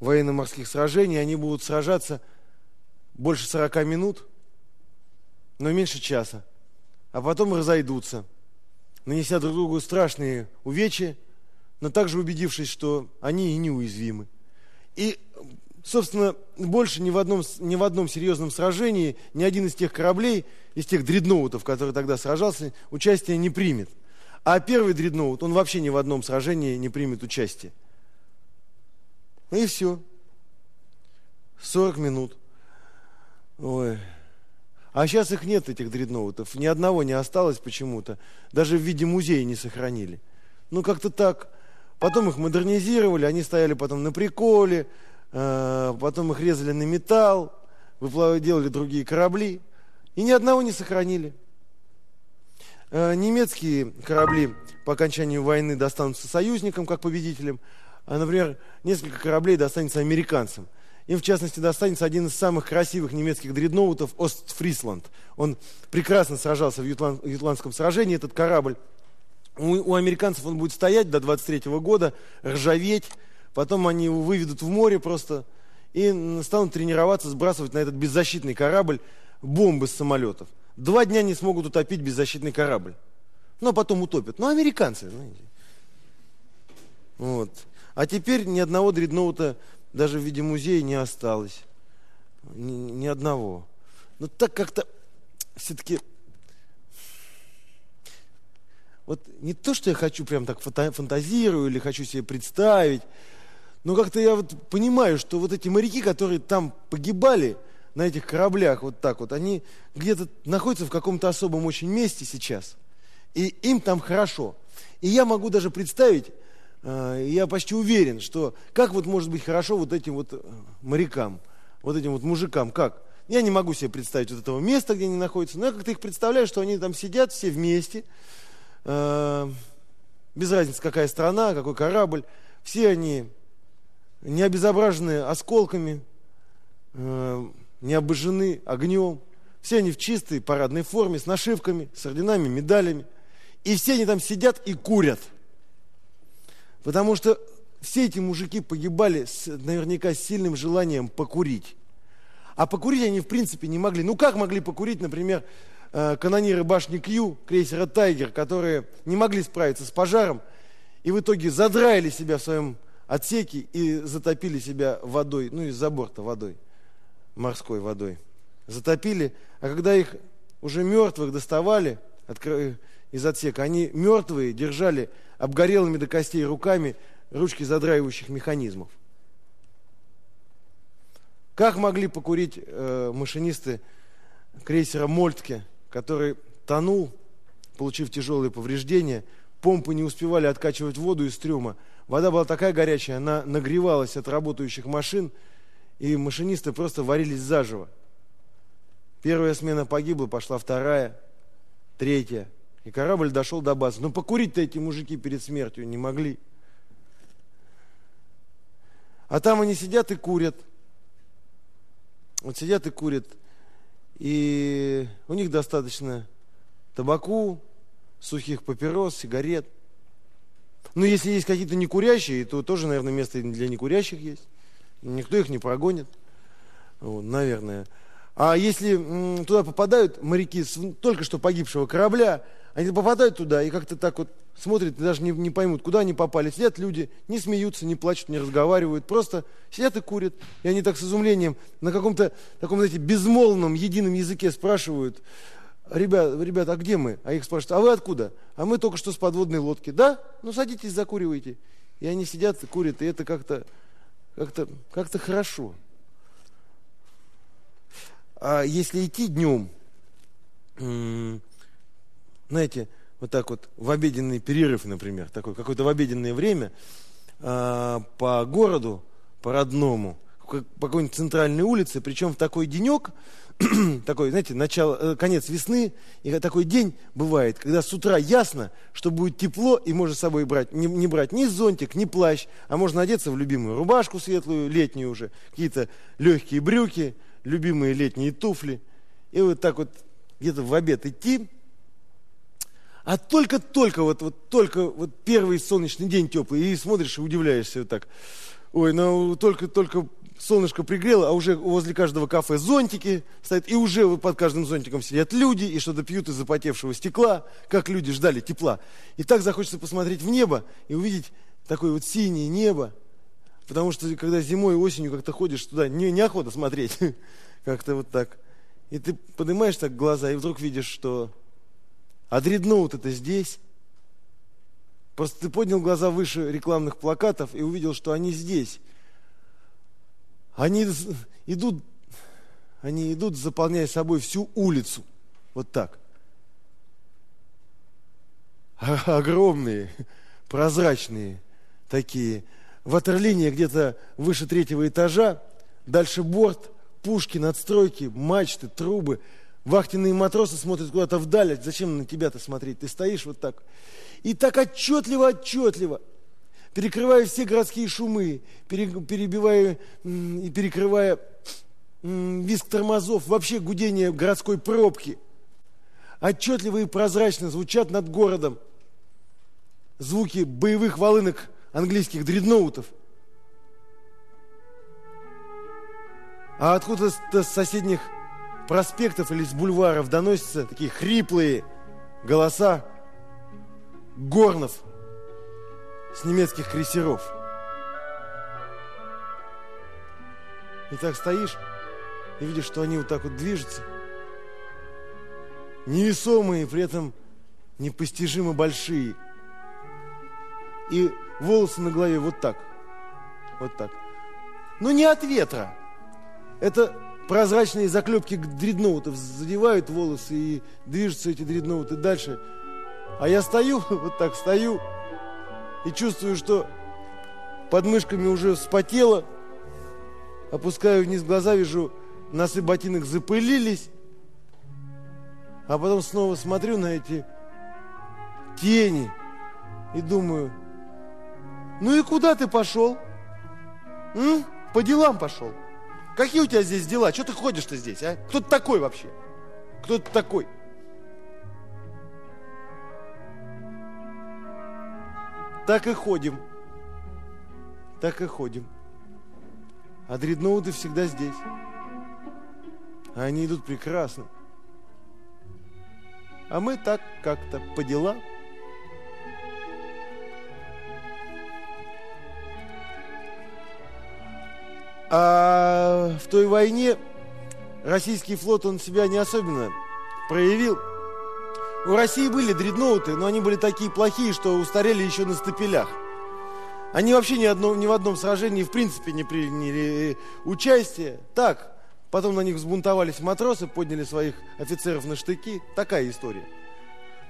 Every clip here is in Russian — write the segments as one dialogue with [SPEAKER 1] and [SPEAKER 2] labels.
[SPEAKER 1] военно-морских сражений, они будут сражаться больше 40 минут, но меньше часа, а потом разойдутся, нанеся друг другу страшные увечья, но также убедившись, что они и неуязвимы. И, собственно, больше ни в одном, ни в одном серьезном сражении ни один из тех кораблей, из тех дредноутов, который тогда сражался, участия не примет. А первый дредноут, он вообще ни в одном сражении не примет участие. Ну и все. 40 минут. Ой. А сейчас их нет, этих дредноутов. Ни одного не осталось почему-то. Даже в виде музея не сохранили. Ну, как-то так. Потом их модернизировали, они стояли потом на приколе, э, потом их резали на металл, делали другие корабли. И ни одного не сохранили. Э, немецкие корабли по окончанию войны достанутся союзникам, как победителям, а, например, несколько кораблей достанется американцам. Им, в частности, достанется один из самых красивых немецких дредноутов Остфрисланд. Он прекрасно сражался в Ютланд, Ютландском сражении, этот корабль. У, у американцев он будет стоять до 23 года, ржаветь, потом они его выведут в море просто и станут тренироваться, сбрасывать на этот беззащитный корабль бомбы с самолетов. Два дня не смогут утопить беззащитный корабль. Но потом утопят. Ну, американцы, знаете. Вот. А теперь ни одного дредноута даже в виде музея не осталось. Ни, ни одного. Но так как-то все-таки... Вот не то, что я хочу прям так фантазирую или хочу себе представить, но как-то я вот понимаю, что вот эти моряки, которые там погибали, на этих кораблях вот так вот, они где-то находятся в каком-то особом очень месте сейчас. И им там хорошо. И я могу даже представить, я почти уверен, что как вот может быть хорошо вот этим вот э, морякам, вот этим вот мужикам, как? Я не могу себе представить вот этого места, где они находятся, но я как-то их представляю, что они там сидят все вместе, э, без разницы, какая страна, какой корабль, все они не обезображены осколками, не обожжены огнем. Все они в чистой парадной форме, с нашивками, с орденами, медалями. И все они там сидят и курят. Потому что все эти мужики погибали с, наверняка с сильным желанием покурить. А покурить они в принципе не могли. Ну как могли покурить, например, э, канониры башни Кью, крейсера «Тайгер», которые не могли справиться с пожаром и в итоге задраили себя в своем отсеке и затопили себя водой, ну из-за борта водой морской водой. Затопили, а когда их уже мертвых доставали из отсека, они мертвые держали обгорелыми до костей руками ручки задраивающих механизмов. Как могли покурить э, машинисты крейсера «Мольтке», который тонул, получив тяжелые повреждения, помпы не успевали откачивать воду из трюма. Вода была такая горячая, она нагревалась от работающих машин – и машинисты просто варились заживо. Первая смена погибла, пошла вторая, третья. И корабль дошел до базы. Но покурить-то эти мужики перед смертью не могли. А там они сидят и курят. Вот сидят и курят. И у них достаточно табаку, сухих папирос, сигарет. Ну, если есть какие-то некурящие, то тоже, наверное, место для некурящих есть. Никто их не прогонит, вот, наверное. А если туда попадают моряки с только что погибшего корабля, они попадают туда и как-то так вот смотрят даже не, не поймут, куда они попали. Сидят люди, не смеются, не плачут, не разговаривают, просто сидят и курят. И они так с изумлением на каком-то таком, знаете, безмолвном, едином языке спрашивают, ребят, ребят, а где мы? А их спрашивают, а вы откуда? А мы только что с подводной лодки. Да? Ну садитесь, закуривайте. И они сидят и курят, и это как-то как-то как хорошо. А если идти днем, знаете, вот так вот в обеденный перерыв, например, такой какое-то в обеденное время, а, по городу, по родному, по какой-нибудь центральной улице, причем в такой денек, такой, знаете, начало, э, конец весны, и такой день бывает, когда с утра ясно, что будет тепло, и можно с собой брать, не, не брать ни зонтик, ни плащ, а можно одеться в любимую рубашку светлую, летнюю уже, какие-то легкие брюки, любимые летние туфли, и вот так вот где-то в обед идти, а только-только, вот, вот только вот первый солнечный день теплый, и смотришь и удивляешься вот так, ой, ну только, только солнышко пригрело, а уже возле каждого кафе зонтики стоят, и уже под каждым зонтиком сидят люди и что-то пьют из запотевшего стекла, как люди ждали тепла. И так захочется посмотреть в небо и увидеть такое вот синее небо, потому что когда зимой и осенью как-то ходишь туда, не, неохота смотреть, как-то вот так. И ты поднимаешь так глаза и вдруг видишь, что а дредноут это здесь. Просто ты поднял глаза выше рекламных плакатов и увидел, что они здесь. Они идут, они идут, заполняя собой всю улицу. Вот так. Огромные, прозрачные такие. Ватерлиния где-то выше третьего этажа, дальше борт, пушки, надстройки, мачты, трубы. Вахтенные матросы смотрят куда-то вдаль. Зачем на тебя-то смотреть? Ты стоишь вот так. И так отчетливо-отчетливо перекрывая все городские шумы, перебивая и перекрывая визг тормозов, вообще гудение городской пробки. Отчетливо и прозрачно звучат над городом звуки боевых волынок английских дредноутов. А откуда-то с соседних проспектов или с бульваров доносятся такие хриплые голоса горнов – с немецких крейсеров. И так стоишь и видишь, что они вот так вот движутся. Невесомые, при этом непостижимо большие. И волосы на голове вот так. Вот так. Но не от ветра. Это прозрачные заклепки дредноутов задевают волосы и движутся эти дредноуты дальше. А я стою, вот так стою, и чувствую, что под мышками уже вспотело. Опускаю вниз глаза, вижу, носы ботинок запылились. А потом снова смотрю на эти тени и думаю, ну и куда ты пошел? М? По делам пошел. Какие у тебя здесь дела? Что ты ходишь-то здесь, а? Кто ты такой вообще? Кто ты такой? Так и ходим. Так и ходим. А дредноуты всегда здесь. А они идут прекрасно. А мы так как-то по делам. А в той войне российский флот, он себя не особенно проявил. У России были дредноуты, но они были такие плохие, что устарели еще на стапелях. Они вообще ни, одно, ни в одном сражении в принципе не приняли участие. Так, потом на них взбунтовались матросы, подняли своих офицеров на штыки. Такая история.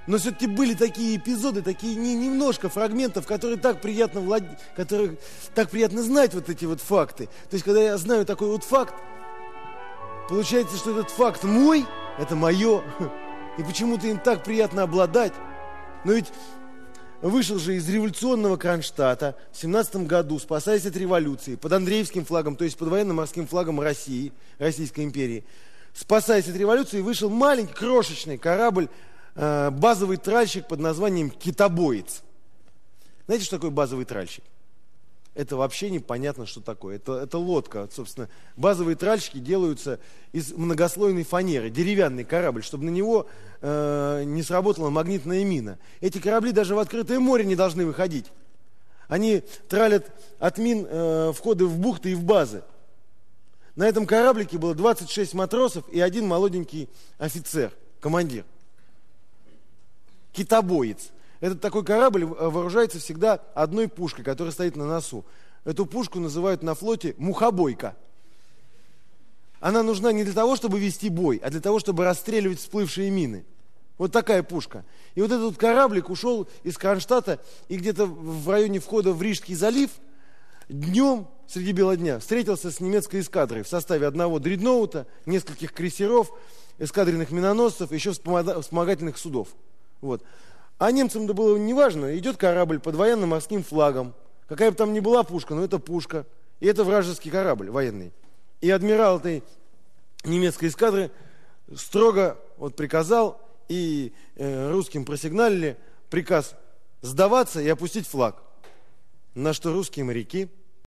[SPEAKER 1] Но все-таки были такие эпизоды, такие не, немножко фрагментов, которые так приятно влад... которые так приятно знать вот эти вот факты. То есть, когда я знаю такой вот факт, получается, что этот факт мой, это мое, и почему-то им так приятно обладать. Но ведь вышел же из революционного Кронштадта в 17 году, спасаясь от революции, под Андреевским флагом, то есть под военно-морским флагом России, Российской империи, спасаясь от революции, вышел маленький, крошечный корабль, базовый тральщик под названием «Китобоец». Знаете, что такое базовый тральщик? это вообще непонятно, что такое. Это, это лодка, собственно. Базовые тральщики делаются из многослойной фанеры, деревянный корабль, чтобы на него э, не сработала магнитная мина. Эти корабли даже в открытое море не должны выходить. Они тралят от мин э, входы в бухты и в базы. На этом кораблике было 26 матросов и один молоденький офицер, командир. Китобоец – этот такой корабль э, вооружается всегда одной пушкой, которая стоит на носу. Эту пушку называют на флоте мухобойка. Она нужна не для того, чтобы вести бой, а для того, чтобы расстреливать всплывшие мины. Вот такая пушка. И вот этот кораблик ушел из Кронштадта и где-то в районе входа в Рижский залив днем среди бела дня встретился с немецкой эскадрой в составе одного дредноута, нескольких крейсеров, эскадренных миноносцев, еще вспомогательных судов. Вот. А немцам это было неважно. Идет корабль под военно-морским флагом. Какая бы там ни была пушка, но это пушка. И это вражеский корабль военный. И адмирал этой немецкой эскадры строго вот приказал, и э, русским просигналили приказ сдаваться и опустить флаг. На что русские моряки